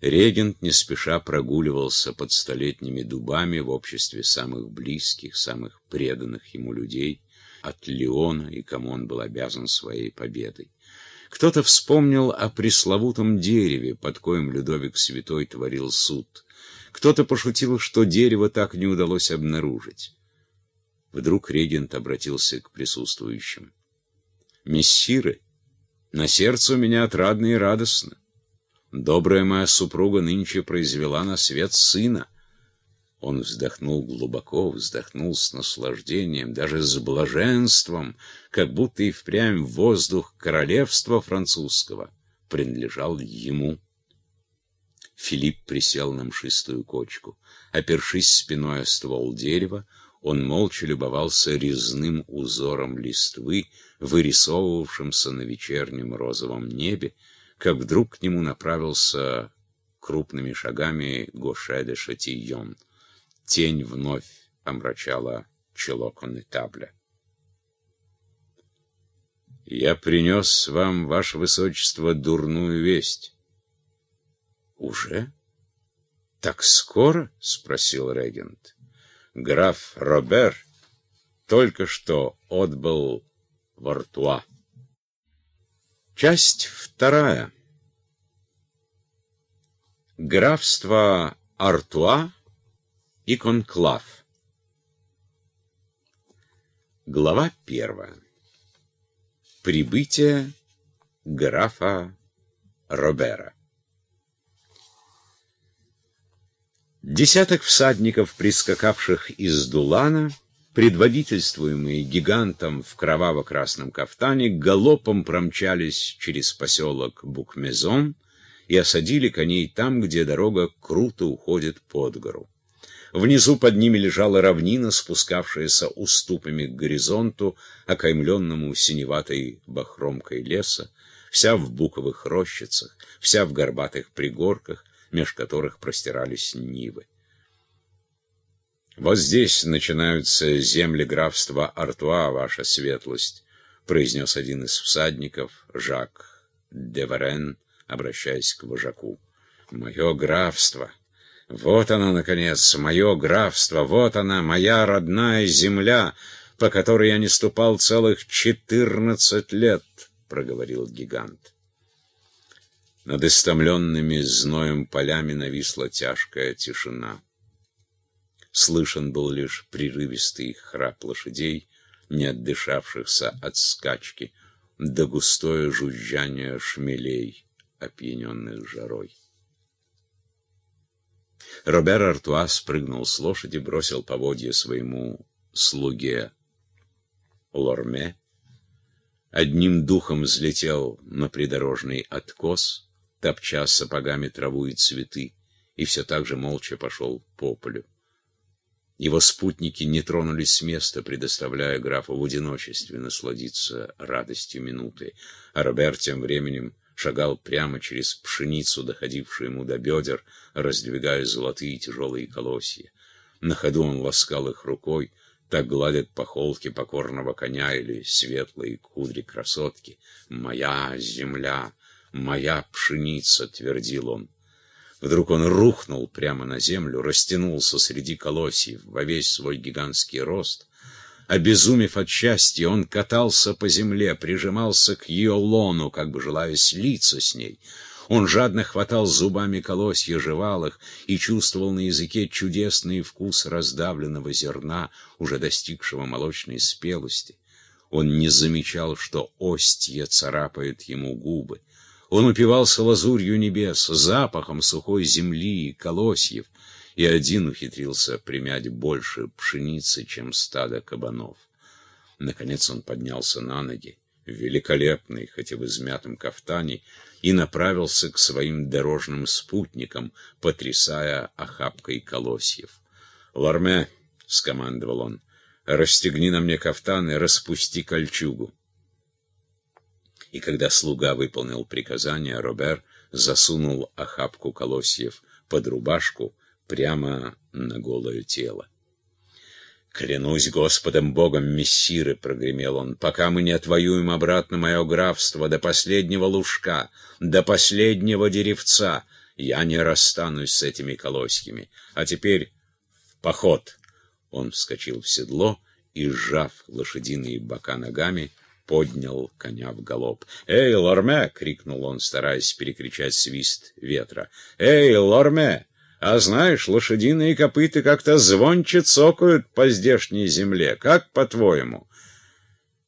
Регент не спеша прогуливался под столетними дубами в обществе самых близких, самых преданных ему людей, от Леона и кому он был обязан своей победой. Кто-то вспомнил о пресловутом дереве, под коем Людовик Святой творил суд. Кто-то пошутил, что дерево так не удалось обнаружить. Вдруг регент обратился к присутствующим. «Мессиры, на сердце у меня отрадно и радостно. Добрая моя супруга нынче произвела на свет сына». Он вздохнул глубоко, вздохнул с наслаждением, даже с блаженством, как будто и впрямь воздух королевства французского принадлежал ему. Филипп присел на мшистую кочку. Опершись спиной о ствол дерева, он молча любовался резным узором листвы, вырисовывавшимся на вечернем розовом небе, как вдруг к нему направился крупными шагами Гоше де Шатийон. Тень вновь омрачала чело коннетабля. «Я принес вам, ваше высочество, дурную весть». «Уже? Так скоро?» — спросил регент граф Робер только что отбыл в Артуа. Часть вторая. Графство Артуа и Конклав. Глава первая. Прибытие графа Робера. Десяток всадников, прискакавших из Дулана, предводительствуемые гигантом в кроваво-красном кафтане, галопом промчались через поселок Букмезон и осадили коней там, где дорога круто уходит под гору. Внизу под ними лежала равнина, спускавшаяся уступами к горизонту, окаймленному синеватой бахромкой леса, вся в буковых рощицах, вся в горбатых пригорках, меж которых простирались нивы. «Вот здесь начинаются земли графства Артуа, ваша светлость», — произнес один из всадников, Жак де Варен, обращаясь к вожаку. «Мое графство! Вот оно, наконец, мое графство! Вот она, моя родная земля, по которой я не ступал целых четырнадцать лет!» — проговорил гигант. Над истомленными зноем полями нависла тяжкая тишина. Слышен был лишь прерывистый храп лошадей, не отдышавшихся от скачки, да густое жужжание шмелей, опьяненных жарой. Робер Артуа спрыгнул с лошади, бросил поводья своему слуге Лорме, одним духом взлетел на придорожный откос — топча сапогами траву и цветы, и все так же молча пошел по полю. Его спутники не тронулись с места, предоставляя графу в одиночестве насладиться радостью минуты, а Роберт тем временем шагал прямо через пшеницу, доходившую ему до бедер, раздвигая золотые тяжелые колосья. На ходу он ласкал их рукой, так гладят по холке покорного коня или светлые кудри красотки. «Моя земля!» «Моя пшеница», — твердил он. Вдруг он рухнул прямо на землю, растянулся среди колосьев во весь свой гигантский рост. Обезумев от счастья, он катался по земле, прижимался к ее лону, как бы желая слиться с ней. Он жадно хватал зубами колосья, жевал их и чувствовал на языке чудесный вкус раздавленного зерна, уже достигшего молочной спелости. Он не замечал, что остья царапает ему губы. Он упивался лазурью небес, запахом сухой земли и колосьев, и один ухитрился примять больше пшеницы, чем стадо кабанов. Наконец он поднялся на ноги, великолепный, хоть и в измятом кафтане, и направился к своим дорожным спутникам, потрясая охапкой колосьев. «Ларме!» — скомандовал он. «Расстегни на мне кафтан и распусти кольчугу». И когда слуга выполнил приказание, Робер засунул охапку колосьев под рубашку прямо на голое тело. «Клянусь Господом Богом, мессиры!» — прогремел он. «Пока мы не отвоюем обратно мое графство до последнего лужка, до последнего деревца, Я не расстанусь с этими колосьями. А теперь в поход. Он вскочил в седло и, сжав лошадиные бока ногами, поднял коня в галоп. «Эй, Лорме!» — крикнул он, стараясь перекричать свист ветра. «Эй, Лорме! А знаешь, лошадиные копыты как-то звонче цокают по здешней земле. Как по-твоему?»